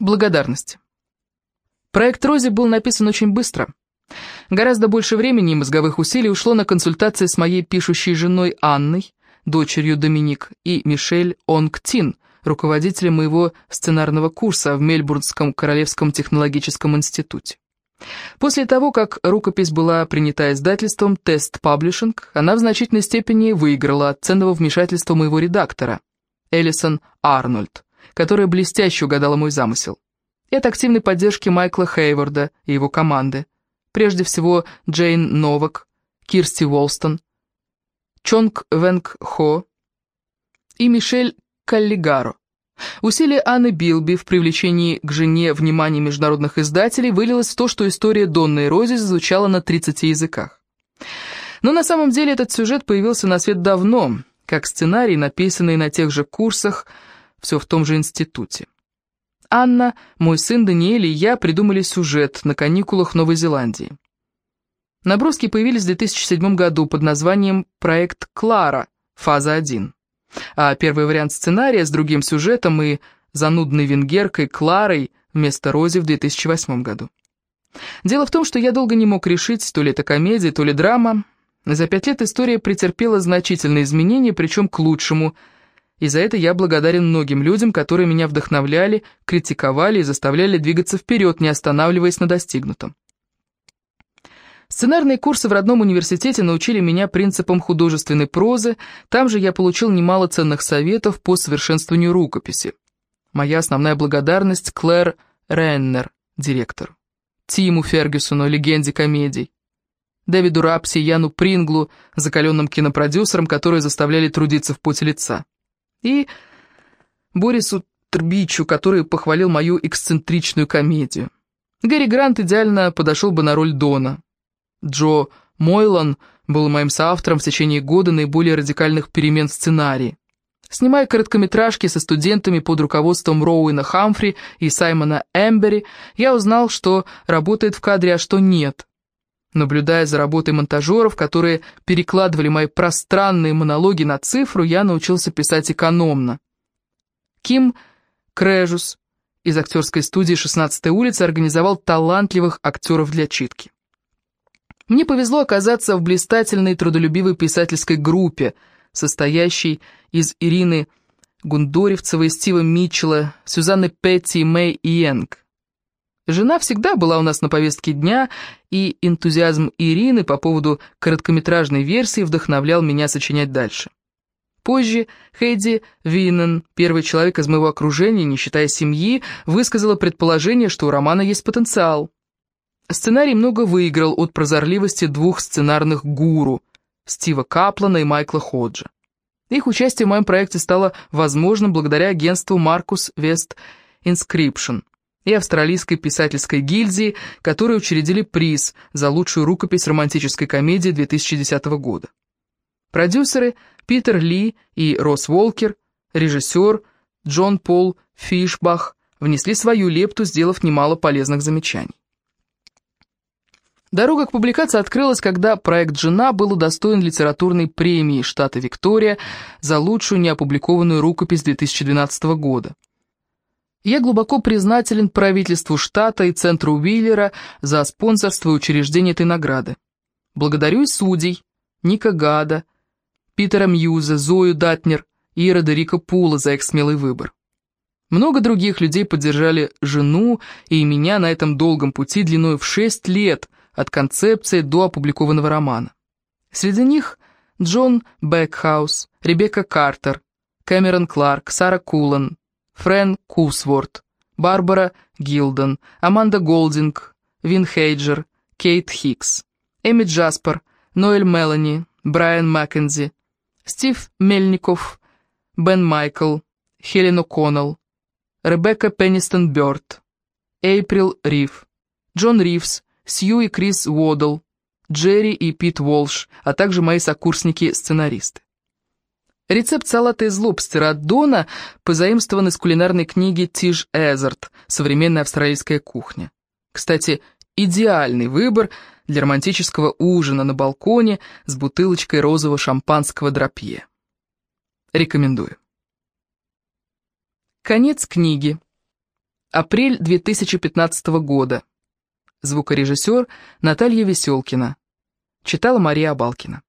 Благодарность. Проект «Рози» был написан очень быстро. Гораздо больше времени и мозговых усилий ушло на консультации с моей пишущей женой Анной, дочерью Доминик, и Мишель Онгтин, руководителем моего сценарного курса в Мельбурнском Королевском технологическом институте. После того, как рукопись была принята издательством Тест Паблишинг, она в значительной степени выиграла от ценного вмешательства моего редактора, Элисон Арнольд, которая блестяще угадала мой замысел. И от активной поддержки Майкла Хейварда и его команды. Прежде всего Джейн Новак, Кирсти Уолстон, Чонг Венг Хо и Мишель Каллигаро. Усилие Анны Билби в привлечении к жене внимания международных издателей вылилось в то, что история Донны и Рози звучала на 30 языках. Но на самом деле этот сюжет появился на свет давно, как сценарий, написанный на тех же курсах, все в том же институте. Анна, мой сын Даниэль и я придумали сюжет на каникулах в Новой Зеландии. Наброски появились в 2007 году под названием «Проект Клара. Фаза 1» а первый вариант сценария с другим сюжетом и занудной венгеркой Кларой вместо Рози в 2008 году. Дело в том, что я долго не мог решить, то ли это комедия, то ли драма. За пять лет история претерпела значительные изменения, причем к лучшему, и за это я благодарен многим людям, которые меня вдохновляли, критиковали и заставляли двигаться вперед, не останавливаясь на достигнутом. Сценарные курсы в родном университете научили меня принципам художественной прозы, там же я получил немало ценных советов по совершенствованию рукописи. Моя основная благодарность Клэр Реннер, директору, Тиму Фергюсону, легенде комедий, Дэвиду Рапси и Яну Принглу, закаленным кинопродюсерам, которые заставляли трудиться в поте лица, и Борису Трбичу, который похвалил мою эксцентричную комедию. Гэри Грант идеально подошел бы на роль Дона. Джо Мойлан был моим соавтором в течение года наиболее радикальных перемен в сценарии. Снимая короткометражки со студентами под руководством Роуэна Хамфри и Саймона Эмбери, я узнал, что работает в кадре, а что нет. Наблюдая за работой монтажеров, которые перекладывали мои пространные монологи на цифру, я научился писать экономно. Ким Крэжус из актерской студии 16-й улицы организовал талантливых актеров для читки. Мне повезло оказаться в блистательной трудолюбивой писательской группе, состоящей из Ирины Гундоревцевой, Стива Митчелла, Сюзанны Петти и Мэй Иенг. Жена всегда была у нас на повестке дня, и энтузиазм Ирины по поводу короткометражной версии вдохновлял меня сочинять дальше. Позже Хейди Виннен, первый человек из моего окружения, не считая семьи, высказала предположение, что у романа есть потенциал. Сценарий много выиграл от прозорливости двух сценарных гуру – Стива Каплана и Майкла Ходжа. Их участие в моем проекте стало возможным благодаря агентству Marcus West Inscription и австралийской писательской гильдии, которые учредили приз за лучшую рукопись романтической комедии 2010 года. Продюсеры Питер Ли и Росс Волкер, режиссер Джон Пол Фишбах внесли свою лепту, сделав немало полезных замечаний. Дорога к публикации открылась, когда проект «Жена» был удостоен литературной премии штата Виктория за лучшую неопубликованную рукопись 2012 года. Я глубоко признателен правительству штата и центру Уиллера за спонсорство и учреждение этой награды. Благодарю и судей Ника Гада, Питера Мьюза, Зою Датнер и Родерика Пула за их смелый выбор. Много других людей поддержали жену и меня на этом долгом пути длиной в шесть лет – от концепции до опубликованного романа. Среди них Джон Бекхаус, Ребекка Картер, Кэмерон Кларк, Сара Кулан, Френ Кусворт, Барбара Гилден, Аманда Голдинг, Вин Хейджер, Кейт Хикс, Эми Джаспер, Ноэль Мелани, Брайан Маккензи, Стив Мельников, Бен Майкл, Хелен О'Коннелл, Ребекка Пеннистон Бёрд, Эйприл Рив, Джон Ривз, Сью и Крис Уодл, Джерри и Пит Уолш, а также мои сокурсники-сценаристы. Рецепт салата из лобстера от Дона позаимствован из кулинарной книги Тиш Эзерт «Современная австралийская кухня». Кстати, идеальный выбор для романтического ужина на балконе с бутылочкой розового шампанского драпье. Рекомендую. Конец книги. Апрель 2015 года. Звукорежиссер Наталья Веселкина. Читала Мария Абалкина.